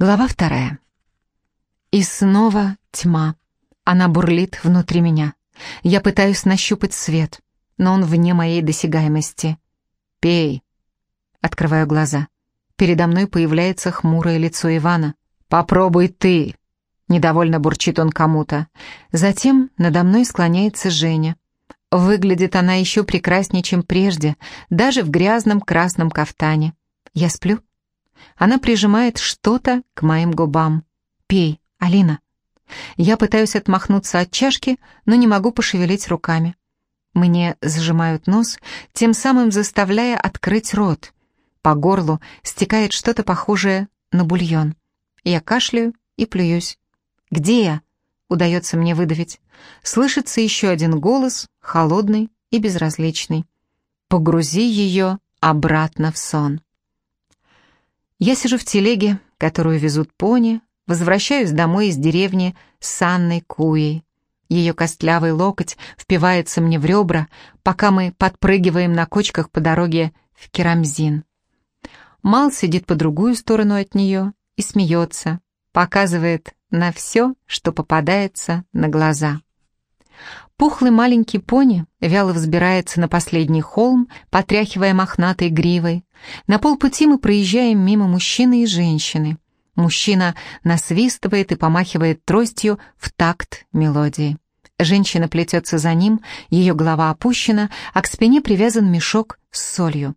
Глава вторая. И снова тьма. Она бурлит внутри меня. Я пытаюсь нащупать свет, но он вне моей досягаемости. «Пей!» Открываю глаза. Передо мной появляется хмурое лицо Ивана. «Попробуй ты!» Недовольно бурчит он кому-то. Затем надо мной склоняется Женя. Выглядит она еще прекраснее, чем прежде, даже в грязном красном кафтане. Я сплю? Она прижимает что-то к моим губам. «Пей, Алина». Я пытаюсь отмахнуться от чашки, но не могу пошевелить руками. Мне зажимают нос, тем самым заставляя открыть рот. По горлу стекает что-то похожее на бульон. Я кашляю и плююсь. «Где я?» — удается мне выдавить. Слышится еще один голос, холодный и безразличный. «Погрузи ее обратно в сон». Я сижу в телеге, которую везут пони, возвращаюсь домой из деревни с Анной Куей. Ее костлявый локоть впивается мне в ребра, пока мы подпрыгиваем на кочках по дороге в Керамзин. Мал сидит по другую сторону от нее и смеется, показывает на все, что попадается на глаза. Пухлый маленький пони вяло взбирается на последний холм, потряхивая мохнатой гривой. На полпути мы проезжаем мимо мужчины и женщины. Мужчина насвистывает и помахивает тростью в такт мелодии. Женщина плетется за ним, ее голова опущена, а к спине привязан мешок с солью.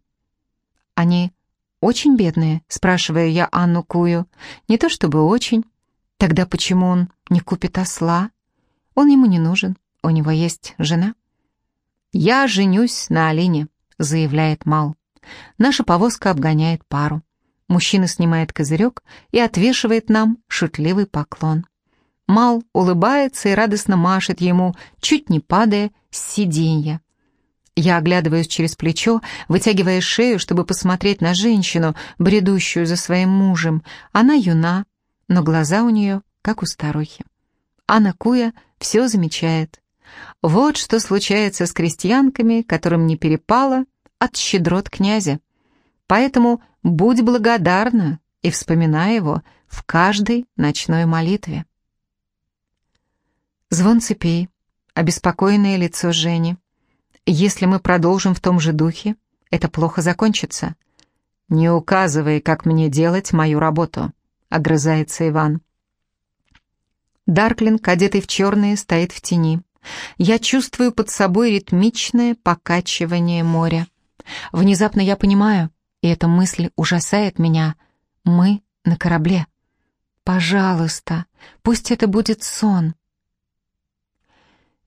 «Они очень бедные?» — спрашиваю я Анну Кую. «Не то чтобы очень. Тогда почему он не купит осла? Он ему не нужен. У него есть жена?» «Я женюсь на Алине», — заявляет Мал. Наша повозка обгоняет пару. Мужчина снимает козырек и отвешивает нам шутливый поклон. Мал улыбается и радостно машет ему, чуть не падая с сиденья. Я оглядываюсь через плечо, вытягивая шею, чтобы посмотреть на женщину, бредущую за своим мужем. Она юна, но глаза у нее, как у старухи. Анна Куя все замечает. Вот что случается с крестьянками, которым не перепало от щедрот князя. Поэтому будь благодарна и вспоминай его в каждой ночной молитве. Звон цепей, обеспокоенное лицо Жени. Если мы продолжим в том же духе, это плохо закончится. «Не указывай, как мне делать мою работу», — огрызается Иван. Дарклинг, одетый в черное, стоит в тени. Я чувствую под собой ритмичное покачивание моря. Внезапно я понимаю, и эта мысль ужасает меня, мы на корабле. Пожалуйста, пусть это будет сон.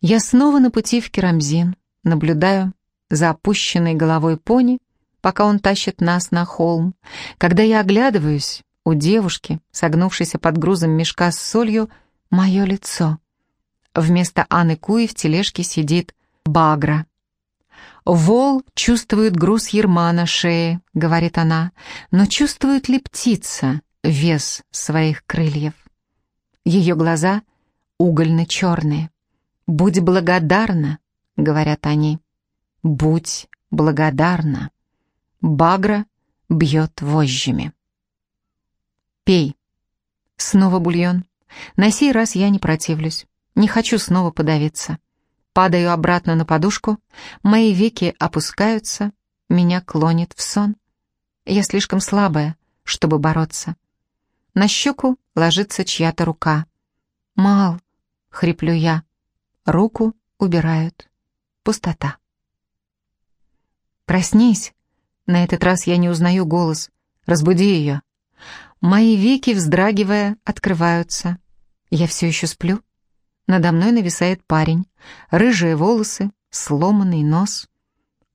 Я снова на пути в Керамзин, наблюдаю за опущенной головой пони, пока он тащит нас на холм. Когда я оглядываюсь, у девушки, согнувшейся под грузом мешка с солью, мое лицо. Вместо Анны Куи в тележке сидит Багра. «Вол чувствует груз ерма на шее», — говорит она, «но чувствует ли птица вес своих крыльев?» Ее глаза угольно-черные. «Будь благодарна», — говорят они. «Будь благодарна». Багра бьет вожжами. «Пей». Снова бульон. На сей раз я не противлюсь. Не хочу снова подавиться. Падаю обратно на подушку, мои веки опускаются, меня клонит в сон. Я слишком слабая, чтобы бороться. На щеку ложится чья-то рука. «Мал!» — хриплю я. Руку убирают. Пустота. «Проснись!» На этот раз я не узнаю голос. «Разбуди ее!» Мои веки, вздрагивая, открываются. Я все еще сплю. Надо мной нависает парень. Рыжие волосы, сломанный нос.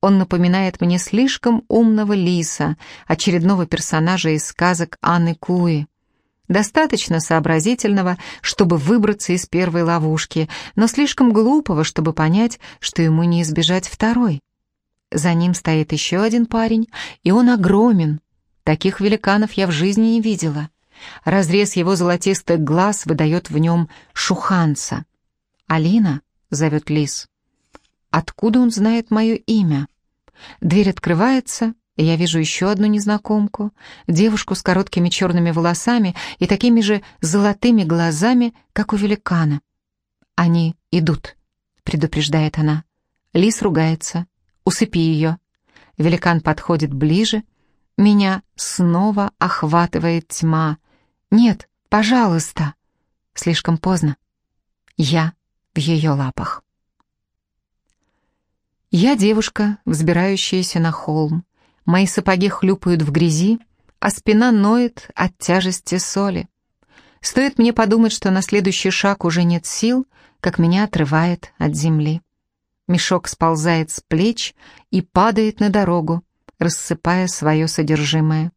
Он напоминает мне слишком умного лиса, очередного персонажа из сказок Анны Куи. Достаточно сообразительного, чтобы выбраться из первой ловушки, но слишком глупого, чтобы понять, что ему не избежать второй. За ним стоит еще один парень, и он огромен. Таких великанов я в жизни не видела. Разрез его золотистых глаз выдает в нем шуханца. «Алина?» — зовет Лис. «Откуда он знает мое имя?» Дверь открывается, Я вижу еще одну незнакомку, девушку с короткими черными волосами и такими же золотыми глазами, как у великана. «Они идут», — предупреждает она. Лис ругается. «Усыпи ее». Великан подходит ближе. Меня снова охватывает тьма. «Нет, пожалуйста». Слишком поздно. Я в ее лапах. Я девушка, взбирающаяся на холм. Мои сапоги хлюпают в грязи, а спина ноет от тяжести соли. Стоит мне подумать, что на следующий шаг уже нет сил, как меня отрывает от земли. Мешок сползает с плеч и падает на дорогу, рассыпая свое содержимое.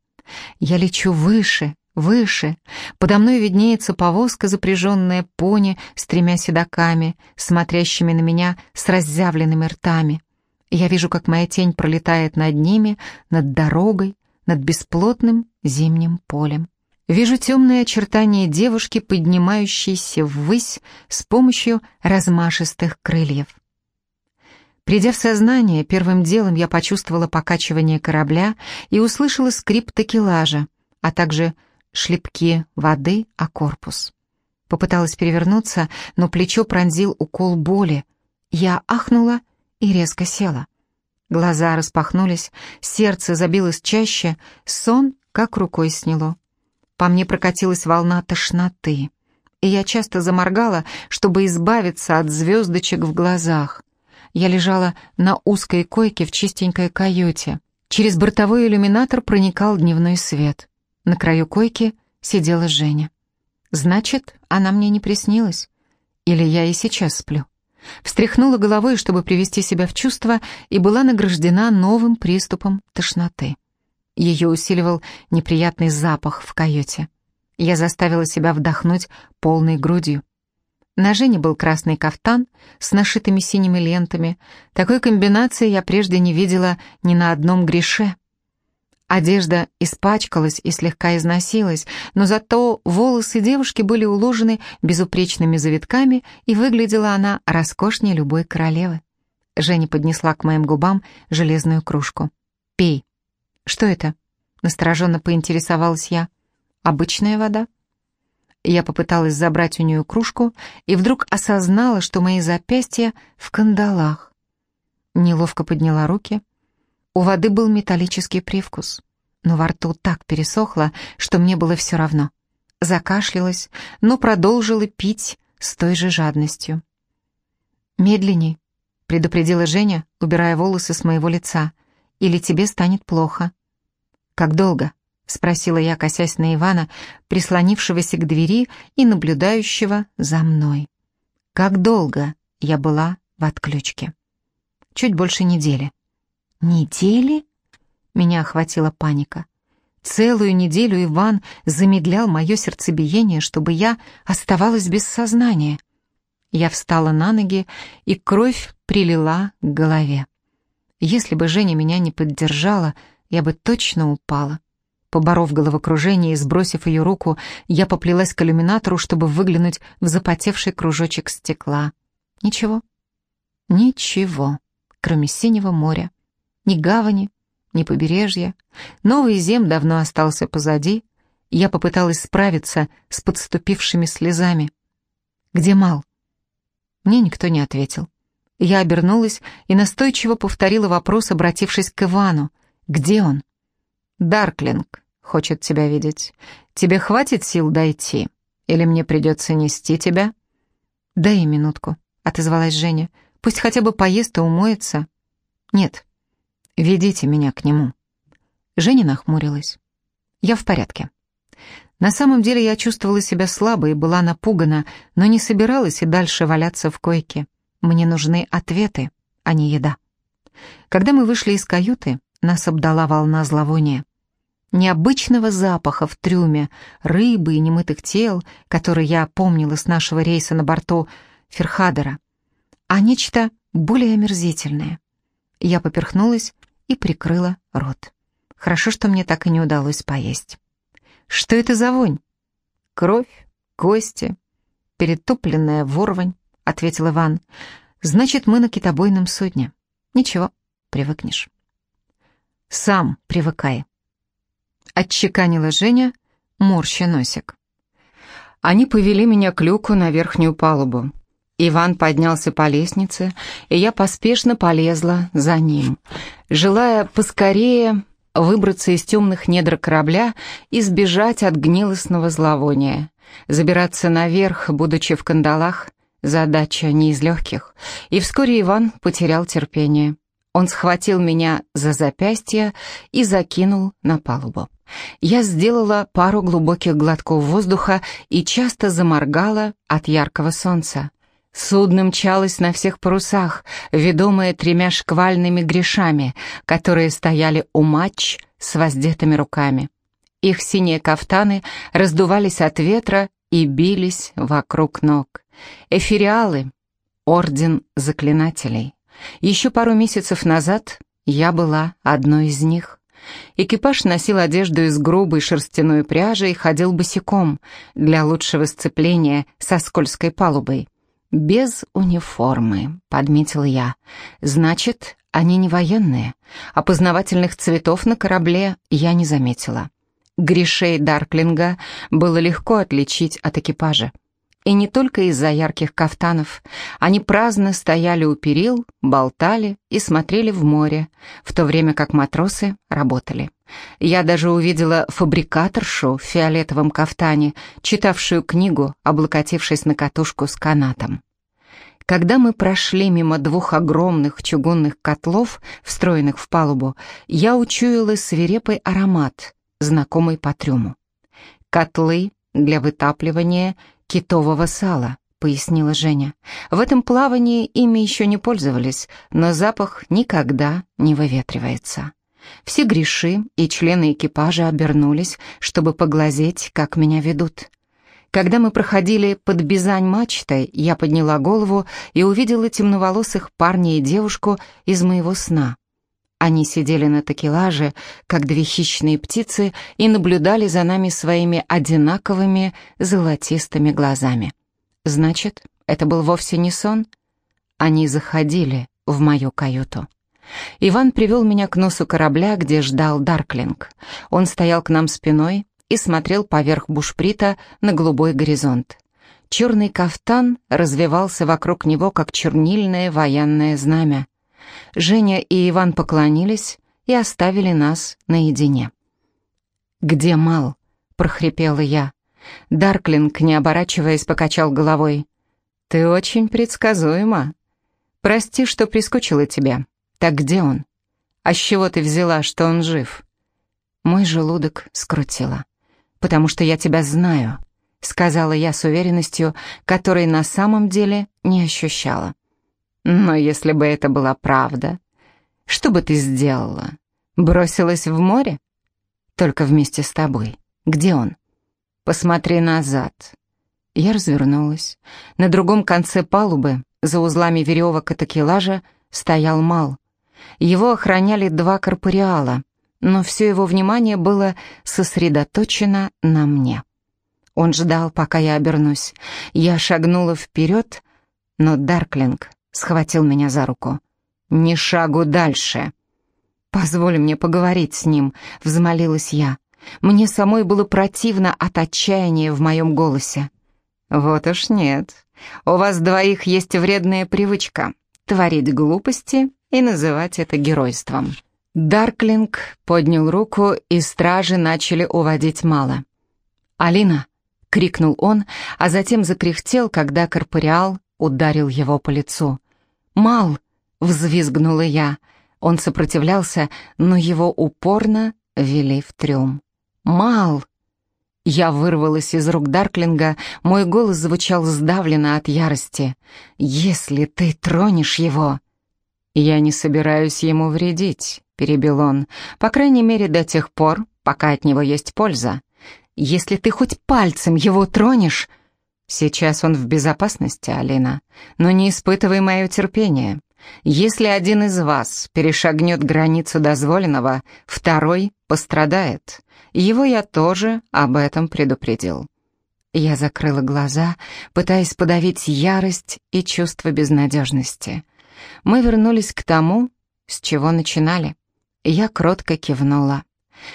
Я лечу выше, выше. Подо мной виднеется повозка, запряженная пони с тремя седаками, смотрящими на меня с разъявленными ртами. Я вижу, как моя тень пролетает над ними, над дорогой, над бесплотным зимним полем. Вижу темные очертания девушки, поднимающейся ввысь с помощью размашистых крыльев. Придя в сознание, первым делом я почувствовала покачивание корабля и услышала скрип такелажа, а также шлепки воды о корпус. Попыталась перевернуться, но плечо пронзил укол боли. Я ахнула и резко села. Глаза распахнулись, сердце забилось чаще, сон как рукой сняло. По мне прокатилась волна тошноты, и я часто заморгала, чтобы избавиться от звездочек в глазах. Я лежала на узкой койке в чистенькой каюте. Через бортовой иллюминатор проникал дневной свет. На краю койки сидела Женя. Значит, она мне не приснилась. Или я и сейчас сплю. Встряхнула головой, чтобы привести себя в чувство, и была награждена новым приступом тошноты. Ее усиливал неприятный запах в каюте. Я заставила себя вдохнуть полной грудью. На Жене был красный кафтан с нашитыми синими лентами. Такой комбинации я прежде не видела ни на одном греше. Одежда испачкалась и слегка износилась, но зато волосы девушки были уложены безупречными завитками, и выглядела она роскошнее любой королевы. Женя поднесла к моим губам железную кружку. «Пей». «Что это?» — настороженно поинтересовалась я. «Обычная вода». Я попыталась забрать у нее кружку и вдруг осознала, что мои запястья в кандалах. Неловко подняла руки — у воды был металлический привкус, но во рту так пересохло, что мне было все равно. Закашлялась, но продолжила пить с той же жадностью. «Медленней», — предупредила Женя, убирая волосы с моего лица, «или тебе станет плохо». «Как долго?» — спросила я, косясь на Ивана, прислонившегося к двери и наблюдающего за мной. «Как долго я была в отключке?» «Чуть больше недели». «Недели?» Меня охватила паника. Целую неделю Иван замедлял мое сердцебиение, чтобы я оставалась без сознания. Я встала на ноги, и кровь прилила к голове. Если бы Женя меня не поддержала, я бы точно упала. Поборов головокружение и сбросив ее руку, я поплелась к иллюминатору, чтобы выглянуть в запотевший кружочек стекла. Ничего. Ничего, кроме синего моря ни гавани, ни побережья. Новый зем давно остался позади. Я попыталась справиться с подступившими слезами. «Где Мал?» Мне никто не ответил. Я обернулась и настойчиво повторила вопрос, обратившись к Ивану. «Где он?» «Дарклинг хочет тебя видеть. Тебе хватит сил дойти? Или мне придется нести тебя?» «Дай минутку», — отозвалась Женя. «Пусть хотя бы поест и умоется». «Нет, «Ведите меня к нему». Женя нахмурилась. «Я в порядке». На самом деле я чувствовала себя слабо и была напугана, но не собиралась и дальше валяться в койке. Мне нужны ответы, а не еда. Когда мы вышли из каюты, нас обдала волна зловония. Необычного запаха в трюме, рыбы и немытых тел, которые я помнила с нашего рейса на борту Ферхадера, а нечто более омерзительное. Я поперхнулась и прикрыла рот. Хорошо, что мне так и не удалось поесть. «Что это за вонь?» «Кровь, кости, перетопленная ворвань», — ответил Иван. «Значит, мы на китобойном судне. Ничего, привыкнешь». Сам привыкай. Отчеканила Женя, морща носик. Они повели меня к люку на верхнюю палубу. Иван поднялся по лестнице, и я поспешно полезла за ним, желая поскорее выбраться из темных недр корабля и сбежать от гнилостного зловония. Забираться наверх, будучи в кандалах, задача не из легких, и вскоре Иван потерял терпение. Он схватил меня за запястье и закинул на палубу. Я сделала пару глубоких глотков воздуха и часто заморгала от яркого солнца. Судно мчалось на всех парусах, ведомое тремя шквальными грешами, которые стояли у матч с воздетыми руками. Их синие кафтаны раздувались от ветра и бились вокруг ног. Эфириалы — орден заклинателей. Еще пару месяцев назад я была одной из них. Экипаж носил одежду из грубой шерстяной пряжи и ходил босиком для лучшего сцепления со скользкой палубой. «Без униформы», — подметил я. «Значит, они не военные. Опознавательных цветов на корабле я не заметила». Гришей Дарклинга было легко отличить от экипажа. И не только из-за ярких кафтанов. Они праздно стояли у перил, болтали и смотрели в море, в то время как матросы работали. Я даже увидела фабрикаторшу в фиолетовом кафтане, читавшую книгу, облокотившись на катушку с канатом. Когда мы прошли мимо двух огромных чугунных котлов, встроенных в палубу, я учуяла свирепый аромат, знакомый по трюму. Котлы для вытапливания китового сала, пояснила Женя. В этом плавании ими еще не пользовались, но запах никогда не выветривается. Все греши и члены экипажа обернулись, чтобы поглазеть, как меня ведут. Когда мы проходили под Бизань-мачтой, я подняла голову и увидела темноволосых парня и девушку из моего сна. Они сидели на такелаже, как две хищные птицы, и наблюдали за нами своими одинаковыми золотистыми глазами. Значит, это был вовсе не сон? Они заходили в мою каюту. Иван привел меня к носу корабля, где ждал Дарклинг. Он стоял к нам спиной и смотрел поверх бушприта на голубой горизонт. Черный кафтан развивался вокруг него, как чернильное военное знамя. Женя и Иван поклонились и оставили нас наедине. «Где Мал?» — прохрипела я. Дарклинг, не оборачиваясь, покачал головой. «Ты очень предсказуема. Прости, что прискучила тебя. Так где он? А с чего ты взяла, что он жив?» Мой желудок скрутило. «Потому что я тебя знаю», — сказала я с уверенностью, которой на самом деле не ощущала. Но если бы это была правда, что бы ты сделала? Бросилась в море? Только вместе с тобой. Где он? Посмотри назад. Я развернулась. На другом конце палубы, за узлами веревок и такелажа, стоял Мал. Его охраняли два корпориала, но все его внимание было сосредоточено на мне. Он ждал, пока я обернусь. Я шагнула вперед, но Дарклинг схватил меня за руку. «Ни шагу дальше!» «Позволь мне поговорить с ним», — взмолилась я. Мне самой было противно от отчаяния в моем голосе. «Вот уж нет. У вас двоих есть вредная привычка — творить глупости и называть это геройством». Дарклинг поднял руку, и стражи начали уводить мало. «Алина!» — крикнул он, а затем закряхтел, когда корпориал ударил его по лицу. «Мал!» — взвизгнула я. Он сопротивлялся, но его упорно вели в трюм. «Мал!» Я вырвалась из рук Дарклинга, мой голос звучал сдавленно от ярости. «Если ты тронешь его...» «Я не собираюсь ему вредить», — перебил он, «по крайней мере до тех пор, пока от него есть польза. Если ты хоть пальцем его тронешь...» Сейчас он в безопасности, Алина, но не испытывай мое терпение. Если один из вас перешагнет границу дозволенного, второй пострадает. Его я тоже об этом предупредил. Я закрыла глаза, пытаясь подавить ярость и чувство безнадежности. Мы вернулись к тому, с чего начинали. Я кротко кивнула.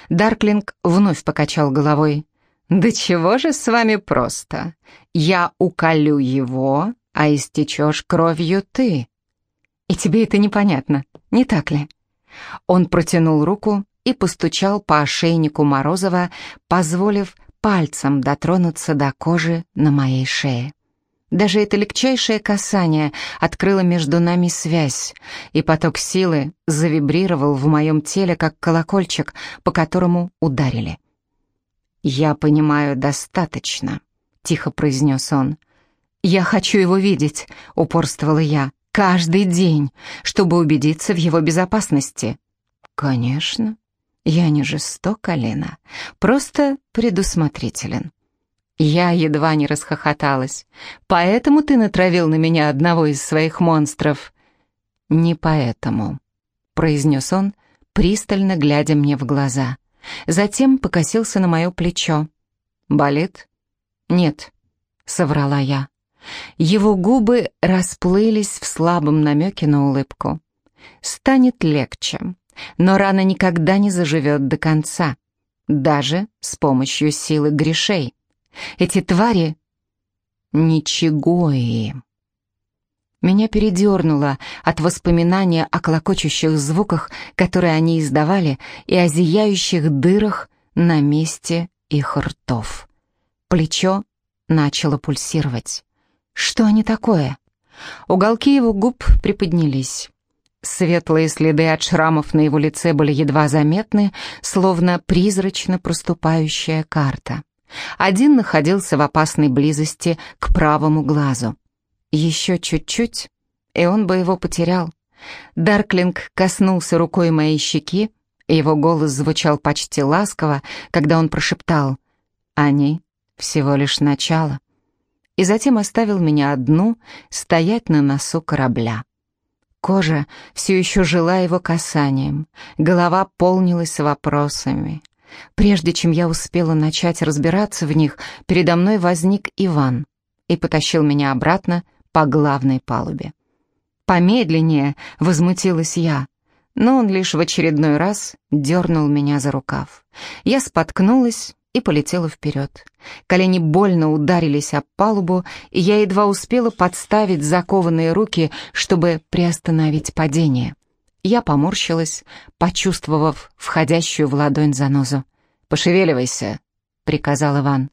Дарклинг вновь покачал головой. «Да чего же с вами просто? Я уколю его, а истечешь кровью ты. И тебе это непонятно, не так ли?» Он протянул руку и постучал по ошейнику Морозова, позволив пальцем дотронуться до кожи на моей шее. Даже это легчайшее касание открыло между нами связь, и поток силы завибрировал в моем теле, как колокольчик, по которому ударили. «Я понимаю достаточно», — тихо произнес он. «Я хочу его видеть», — упорствовала я, — «каждый день, чтобы убедиться в его безопасности». «Конечно. Я не жесток, Алина, просто предусмотрителен». Я едва не расхохоталась. «Поэтому ты натравил на меня одного из своих монстров?» «Не поэтому», — произнес он, пристально глядя мне в глаза. Затем покосился на мое плечо. «Болит?» «Нет», — соврала я. Его губы расплылись в слабом намеке на улыбку. «Станет легче, но рана никогда не заживет до конца, даже с помощью силы грешей». Эти твари... Ничего им. Меня передернуло от воспоминания о клокочущих звуках, которые они издавали, и о зияющих дырах на месте их ртов. Плечо начало пульсировать. Что они такое? Уголки его губ приподнялись. Светлые следы от шрамов на его лице были едва заметны, словно призрачно проступающая карта. Один находился в опасной близости к правому глазу. Еще чуть-чуть, и он бы его потерял. Дарклинг коснулся рукой моей щеки, и его голос звучал почти ласково, когда он прошептал «Они всего лишь начало», и затем оставил меня одну стоять на носу корабля. Кожа все еще жила его касанием, голова полнилась вопросами. Прежде чем я успела начать разбираться в них, передо мной возник Иван и потащил меня обратно по главной палубе. «Помедленнее!» — возмутилась я, но он лишь в очередной раз дернул меня за рукав. Я споткнулась и полетела вперед. Колени больно ударились об палубу, и я едва успела подставить закованные руки, чтобы приостановить падение. Я поморщилась, почувствовав входящую в ладонь занозу. «Пошевеливайся», — приказал Иван.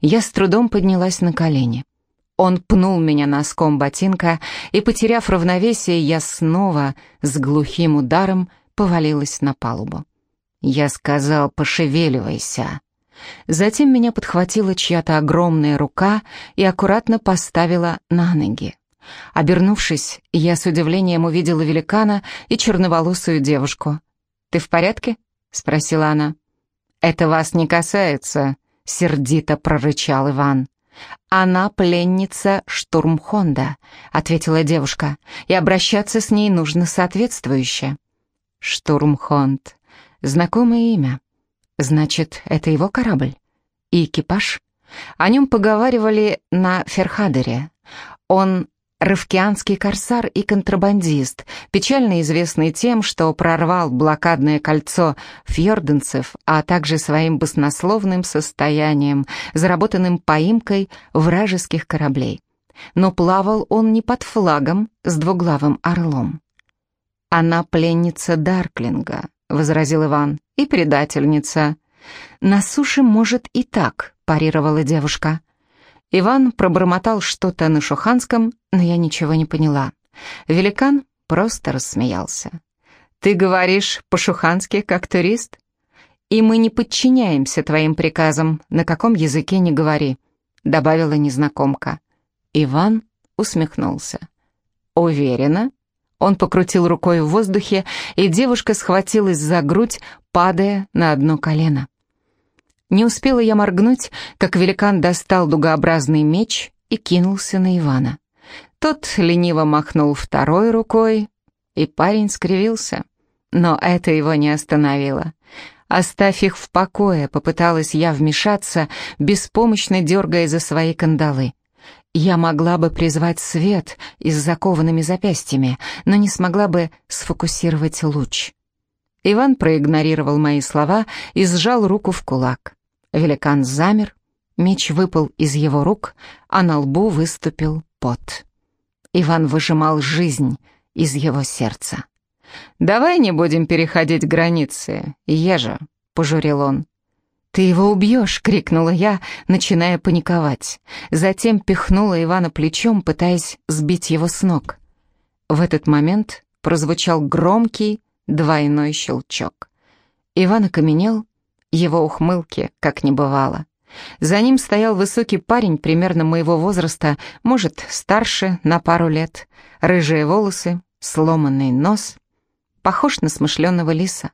Я с трудом поднялась на колени. Он пнул меня носком ботинка, и, потеряв равновесие, я снова с глухим ударом повалилась на палубу. Я сказал «пошевеливайся». Затем меня подхватила чья-то огромная рука и аккуратно поставила на ноги. Обернувшись, я с удивлением увидела великана и черноволосую девушку. «Ты в порядке?» — спросила она. «Это вас не касается», — сердито прорычал Иван. «Она пленница Штурмхонда», — ответила девушка, «и обращаться с ней нужно соответствующе». «Штурмхонд. Знакомое имя. Значит, это его корабль? И экипаж?» О нем поговаривали на Ферхадере. Он Рывкианский корсар и контрабандист, печально известный тем, что прорвал блокадное кольцо фьорденцев, а также своим баснословным состоянием, заработанным поимкой вражеских кораблей. Но плавал он не под флагом с двуглавым орлом. «Она пленница Дарклинга», — возразил Иван, — «и предательница». «На суше, может, и так», — парировала девушка. Иван пробормотал что-то на шуханском, но я ничего не поняла. Великан просто рассмеялся. «Ты говоришь по-шухански, как турист? И мы не подчиняемся твоим приказам, на каком языке не говори», — добавила незнакомка. Иван усмехнулся. «Уверена?» Он покрутил рукой в воздухе, и девушка схватилась за грудь, падая на одно колено. Не успела я моргнуть, как великан достал дугообразный меч и кинулся на Ивана. Тот лениво махнул второй рукой, и парень скривился. Но это его не остановило. «Оставь их в покое», — попыталась я вмешаться, беспомощно дергая за свои кандалы. Я могла бы призвать свет и с закованными запястьями, но не смогла бы сфокусировать луч. Иван проигнорировал мои слова и сжал руку в кулак. Великан замер, меч выпал из его рук, а на лбу выступил пот. Иван выжимал жизнь из его сердца. «Давай не будем переходить границы, ежа», — пожурил он. «Ты его убьешь!» — крикнула я, начиная паниковать. Затем пихнула Ивана плечом, пытаясь сбить его с ног. В этот момент прозвучал громкий двойной щелчок. Иван окаменел, его ухмылки как не бывало. За ним стоял высокий парень примерно моего возраста, может, старше на пару лет. Рыжие волосы, сломанный нос. Похож на смышленого лиса.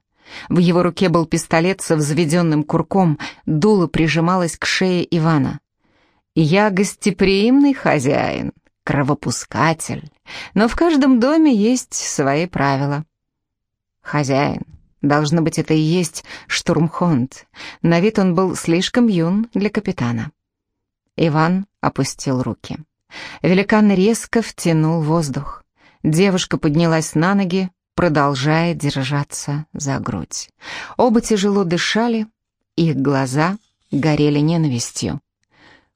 В его руке был пистолет со взведенным курком, дуло прижималось к шее Ивана. «Я гостеприимный хозяин, кровопускатель, но в каждом доме есть свои правила». «Хозяин, должно быть, это и есть штурмхонд. На вид он был слишком юн для капитана». Иван опустил руки. Великан резко втянул воздух. Девушка поднялась на ноги, продолжая держаться за грудь. Оба тяжело дышали, их глаза горели ненавистью.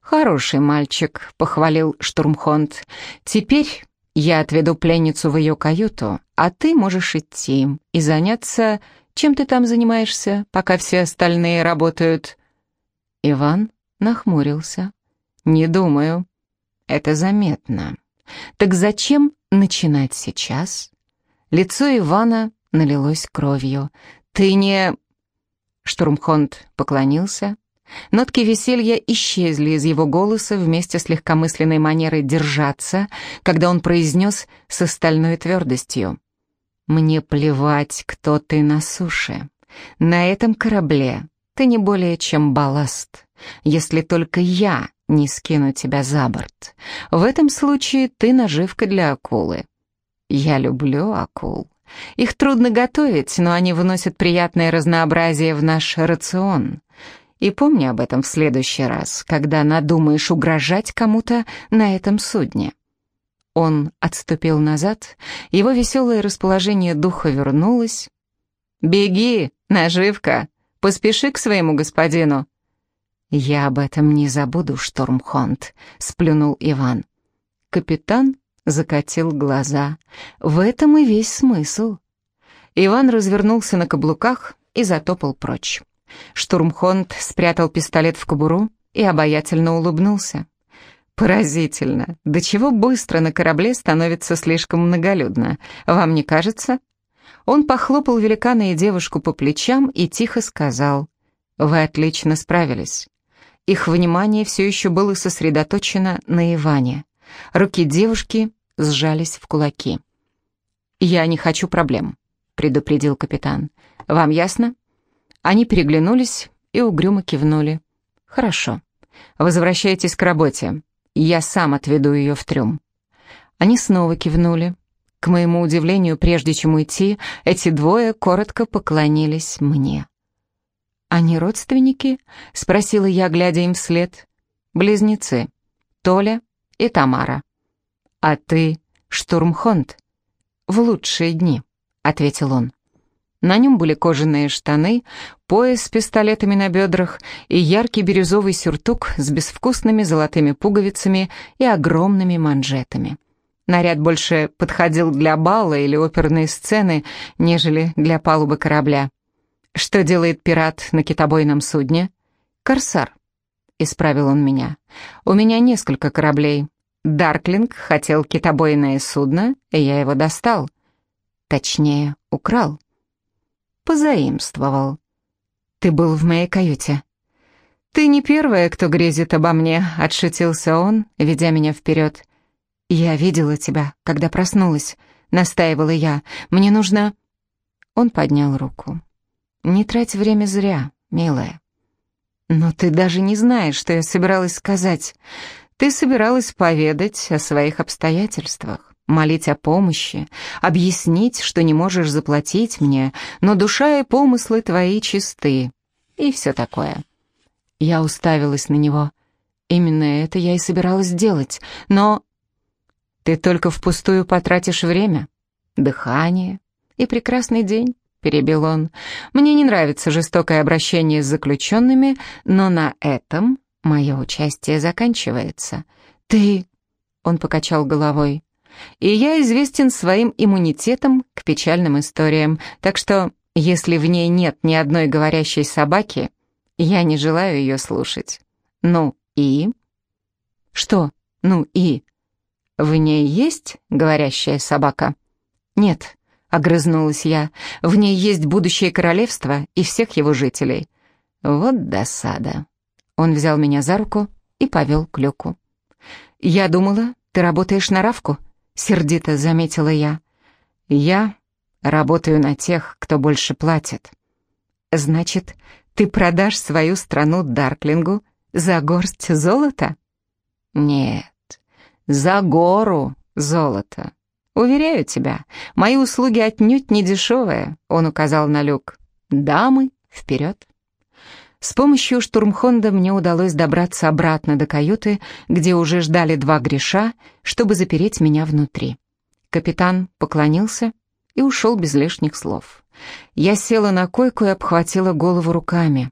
«Хороший мальчик», — похвалил штурмхонд. «Теперь я отведу пленницу в ее каюту, а ты можешь идти и заняться... Чем ты там занимаешься, пока все остальные работают?» Иван нахмурился. «Не думаю. Это заметно. Так зачем начинать сейчас?» Лицо Ивана налилось кровью. «Ты не...» Штурмхонд поклонился. Нотки веселья исчезли из его голоса вместе с легкомысленной манерой держаться, когда он произнес с остальной твердостью. «Мне плевать, кто ты на суше. На этом корабле ты не более чем балласт, если только я не скину тебя за борт. В этом случае ты наживка для акулы. Я люблю акул. Их трудно готовить, но они вносят приятное разнообразие в наш рацион. И помни об этом в следующий раз, когда надумаешь угрожать кому-то на этом судне. Он отступил назад, его веселое расположение духа вернулось. «Беги, наживка, поспеши к своему господину». «Я об этом не забуду, Штормхонд», — сплюнул Иван. Капитан закатил глаза. В этом и весь смысл. Иван развернулся на каблуках и затопал прочь. Штурмхонд спрятал пистолет в кобуру и обаятельно улыбнулся. Поразительно, до чего быстро на корабле становится слишком многолюдно. Вам не кажется? Он похлопал великана и девушку по плечам и тихо сказал, «Вы отлично справились». Их внимание все еще было сосредоточено на Иване. Руки девушки сжались в кулаки. «Я не хочу проблем», — предупредил капитан. «Вам ясно?» Они переглянулись и угрюмо кивнули. «Хорошо. Возвращайтесь к работе. Я сам отведу ее в трюм». Они снова кивнули. К моему удивлению, прежде чем уйти, эти двое коротко поклонились мне. «Они родственники?» — спросила я, глядя им вслед. «Близнецы. Толя и Тамара». «А ты штурмхонд?» «В лучшие дни», — ответил он. На нем были кожаные штаны, пояс с пистолетами на бедрах и яркий бирюзовый сюртук с безвкусными золотыми пуговицами и огромными манжетами. Наряд больше подходил для бала или оперной сцены, нежели для палубы корабля. «Что делает пират на китобойном судне?» «Корсар», — исправил он меня. «У меня несколько кораблей, Дарклинг хотел китобойное судно, и я его достал. Точнее, украл. Позаимствовал. Ты был в моей каюте. Ты не первая, кто грезит обо мне, отшутился он, ведя меня вперед. Я видела тебя, когда проснулась, настаивала я. Мне нужно... Он поднял руку. Не трать время зря, милая. Но ты даже не знаешь, что я собиралась сказать. Ты собиралась поведать о своих обстоятельствах, молить о помощи, объяснить, что не можешь заплатить мне, но душа и помыслы твои чисты, и все такое. Я уставилась на него. Именно это я и собиралась делать, но... Ты только впустую потратишь время, дыхание и прекрасный день, — перебил он. «Мне не нравится жестокое обращение с заключенными, но на этом мое участие заканчивается. Ты...» — он покачал головой. «И я известен своим иммунитетом к печальным историям, так что, если в ней нет ни одной говорящей собаки, я не желаю ее слушать. Ну и...» «Что «ну и...» «В ней есть говорящая собака?» «Нет», — огрызнулась я, — «в ней есть будущее королевство и всех его жителей». «Вот досада». Он взял меня за руку и повел к люку. «Я думала, ты работаешь на Равку», — сердито заметила я. «Я работаю на тех, кто больше платит». «Значит, ты продашь свою страну Дарклингу за горсть золота?» «Нет, за гору золота. Уверяю тебя, мои услуги отнюдь не дешевые», — он указал на люк. «Дамы, вперед!» С помощью штурмхонда мне удалось добраться обратно до каюты, где уже ждали два греша, чтобы запереть меня внутри. Капитан поклонился и ушел без лишних слов. Я села на койку и обхватила голову руками.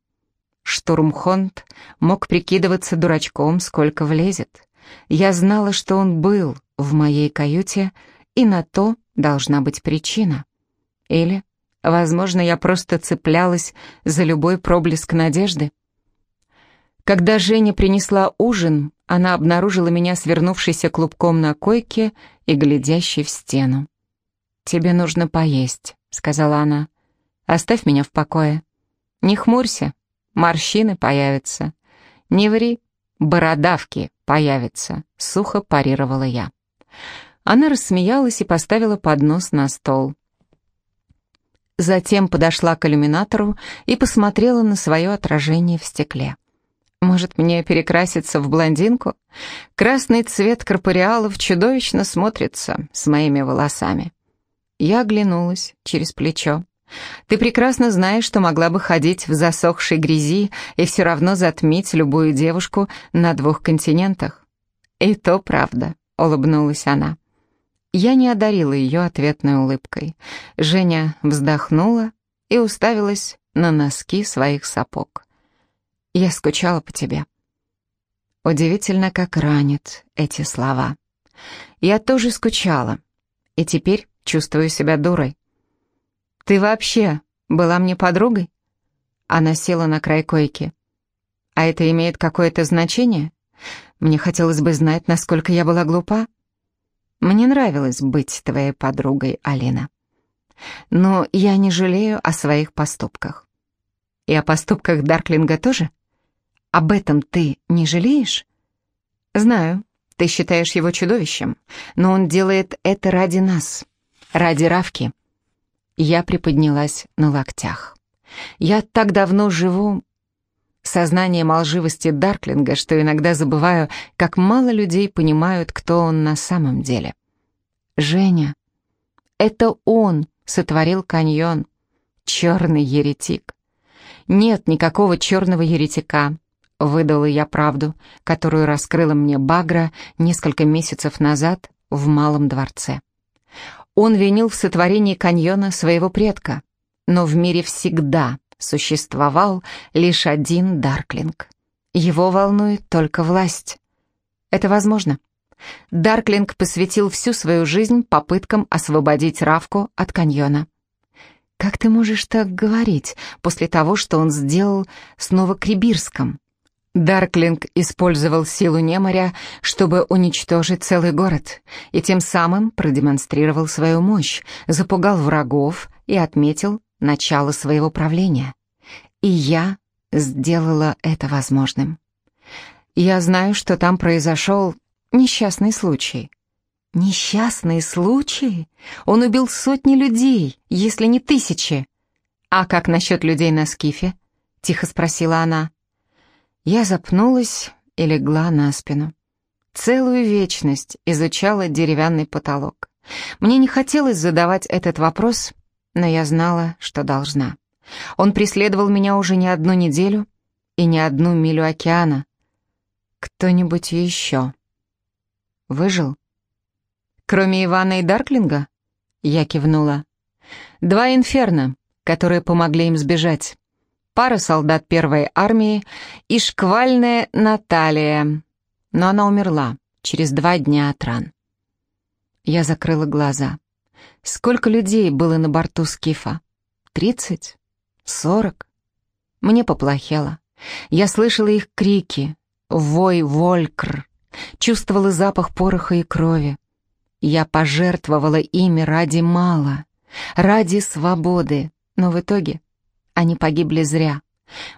Штурмхонд мог прикидываться дурачком, сколько влезет. Я знала, что он был в моей каюте, и на то должна быть причина. Или, возможно, я просто цеплялась за любой проблеск надежды. Когда Женя принесла ужин, она обнаружила меня свернувшейся клубком на койке и глядящей в стену. «Тебе нужно поесть», — сказала она. «Оставь меня в покое. Не хмурься, морщины появятся. Не ври, бородавки появятся», — сухо парировала я. Она рассмеялась и поставила поднос на стол. Затем подошла к иллюминатору и посмотрела на свое отражение в стекле. Может, мне перекраситься в блондинку? Красный цвет корпориалов чудовищно смотрится с моими волосами. Я оглянулась через плечо. Ты прекрасно знаешь, что могла бы ходить в засохшей грязи и все равно затмить любую девушку на двух континентах. И то правда, улыбнулась она. Я не одарила ее ответной улыбкой. Женя вздохнула и уставилась на носки своих сапог. Я скучала по тебе. Удивительно, как ранят эти слова. Я тоже скучала, и теперь чувствую себя дурой. «Ты вообще была мне подругой?» Она села на край койки. «А это имеет какое-то значение? Мне хотелось бы знать, насколько я была глупа. Мне нравилось быть твоей подругой, Алина. Но я не жалею о своих поступках. И о поступках Дарклинга тоже? Об этом ты не жалеешь? Знаю, ты считаешь его чудовищем, но он делает это ради нас, ради Равки. Я приподнялась на локтях. Я так давно живу сознанием лживости Дарклинга, что иногда забываю, как мало людей понимают, кто он на самом деле. Женя. Это он сотворил каньон. Черный еретик. Нет никакого черного еретика. Выдала я правду, которую раскрыла мне Багра несколько месяцев назад в Малом дворце. Он винил в сотворении каньона своего предка, но в мире всегда существовал лишь один Дарклинг. Его волнует только власть. Это возможно. Дарклинг посвятил всю свою жизнь попыткам освободить Равку от каньона. «Как ты можешь так говорить после того, что он сделал с Новокрибирском?» Дарклинг использовал силу Неморя, чтобы уничтожить целый город, и тем самым продемонстрировал свою мощь, запугал врагов и отметил начало своего правления. И я сделала это возможным. Я знаю, что там произошел несчастный случай. Несчастный случай? Он убил сотни людей, если не тысячи. А как насчет людей на скифе? Тихо спросила она. Я запнулась и легла на спину. Целую вечность изучала деревянный потолок. Мне не хотелось задавать этот вопрос, но я знала, что должна. Он преследовал меня уже не одну неделю и не одну милю океана. Кто-нибудь еще выжил? Кроме Ивана и Дарклинга? Я кивнула. Два инферно. которые помогли им сбежать. Пара солдат первой армии и шквальная Наталья. Но она умерла через два дня от ран. Я закрыла глаза. Сколько людей было на борту Скифа? Тридцать? Сорок? Мне поплохело. Я слышала их крики, вой волькр, чувствовала запах пороха и крови. Я пожертвовала ими ради мало, ради свободы, но в итоге они погибли зря.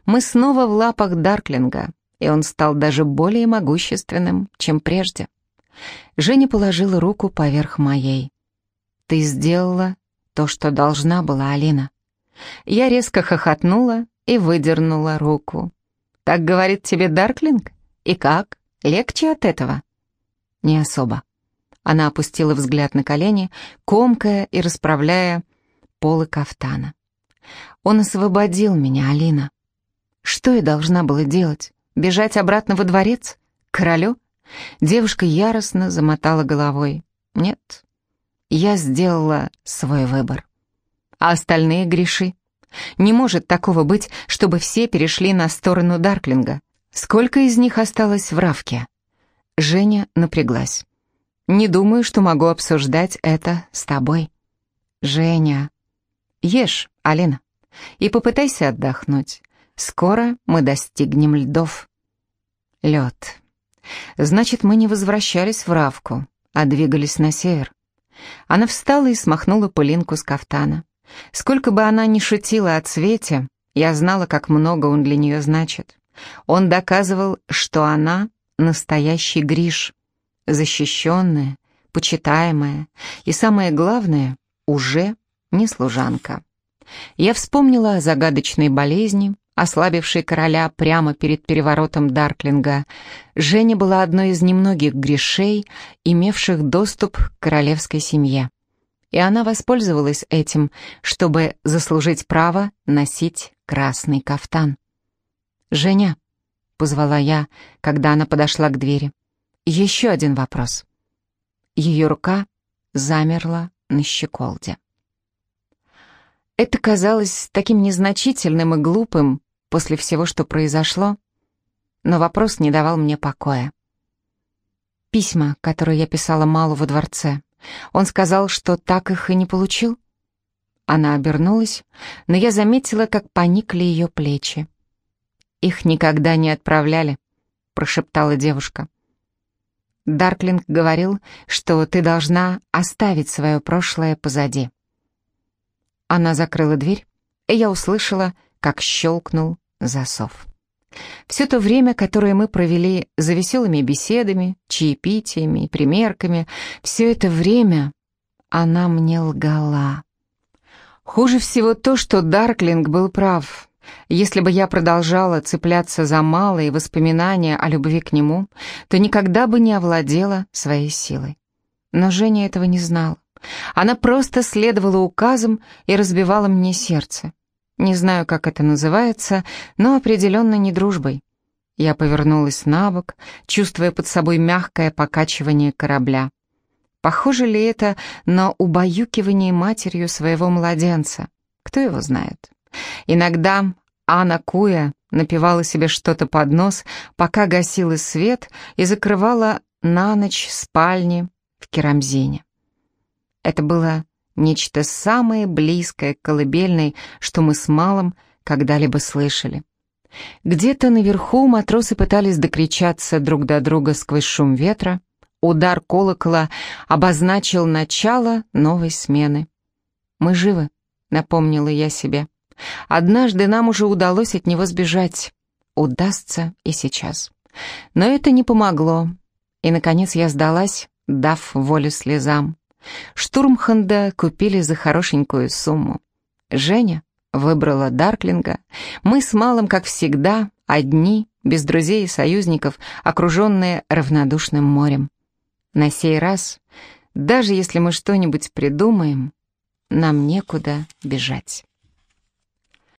Мы снова в лапах Дарклинга, и он стал даже более могущественным, чем прежде. Женя положила руку поверх моей. «Ты сделала то, что должна была, Алина». Я резко хохотнула и выдернула руку. «Так говорит тебе Дарклинг? И как? Легче от этого?» «Не особо». Она опустила взгляд на колени, комкая и расправляя полы кафтана. «Он освободил меня, Алина. Что я должна была делать? Бежать обратно во дворец? К королю?» Девушка яростно замотала головой. «Нет, я сделала свой выбор. А остальные греши? Не может такого быть, чтобы все перешли на сторону Дарклинга. Сколько из них осталось в Равке?» Женя напряглась. «Не думаю, что могу обсуждать это с тобой». «Женя...» «Ешь, Алина, и попытайся отдохнуть. Скоро мы достигнем льдов». «Лед. Значит, мы не возвращались в Равку, а двигались на север. Она встала и смахнула пылинку с кафтана. Сколько бы она ни шутила о цвете, я знала, как много он для нее значит. Он доказывал, что она настоящий Гриш, защищенная, почитаемая и, самое главное, уже не служанка. Я вспомнила о загадочной болезни, ослабившей короля прямо перед переворотом Дарклинга, Женя была одной из немногих грешей, имевших доступ к королевской семье. И она воспользовалась этим, чтобы заслужить право носить красный кафтан. «Женя», — позвала я, когда она подошла к двери, — «еще один вопрос». Ее рука замерла на щеколде. Это казалось таким незначительным и глупым, после всего, что произошло, но вопрос не давал мне покоя. Письма, которые я писала Малу во дворце, он сказал, что так их и не получил. Она обернулась, но я заметила, как поникли ее плечи. «Их никогда не отправляли», — прошептала девушка. Дарклинг говорил, что ты должна оставить свое прошлое позади. Она закрыла дверь, и я услышала, как щелкнул засов. Все то время, которое мы провели за веселыми беседами, чаепитиями примерками, все это время она мне лгала. Хуже всего то, что Дарклинг был прав. Если бы я продолжала цепляться за малые воспоминания о любви к нему, то никогда бы не овладела своей силой. Но Женя этого не знала. Она просто следовала указам и разбивала мне сердце. Не знаю, как это называется, но определенно не дружбой. Я повернулась на бок, чувствуя под собой мягкое покачивание корабля. Похоже ли это на убаюкивание матерью своего младенца? Кто его знает? Иногда Анна Куя напевала себе что-то под нос, пока гасила свет и закрывала на ночь спальни в Керамзине. Это было Нечто самое близкое к колыбельной, что мы с Малым когда-либо слышали. Где-то наверху матросы пытались докричаться друг до друга сквозь шум ветра. Удар колокола обозначил начало новой смены. «Мы живы», — напомнила я себе. «Однажды нам уже удалось от него сбежать. Удастся и сейчас». Но это не помогло, и, наконец, я сдалась, дав волю слезам. Штурмханда купили за хорошенькую сумму. Женя выбрала Дарклинга. Мы с Малым, как всегда, одни, без друзей и союзников, окруженные равнодушным морем. На сей раз, даже если мы что-нибудь придумаем, нам некуда бежать.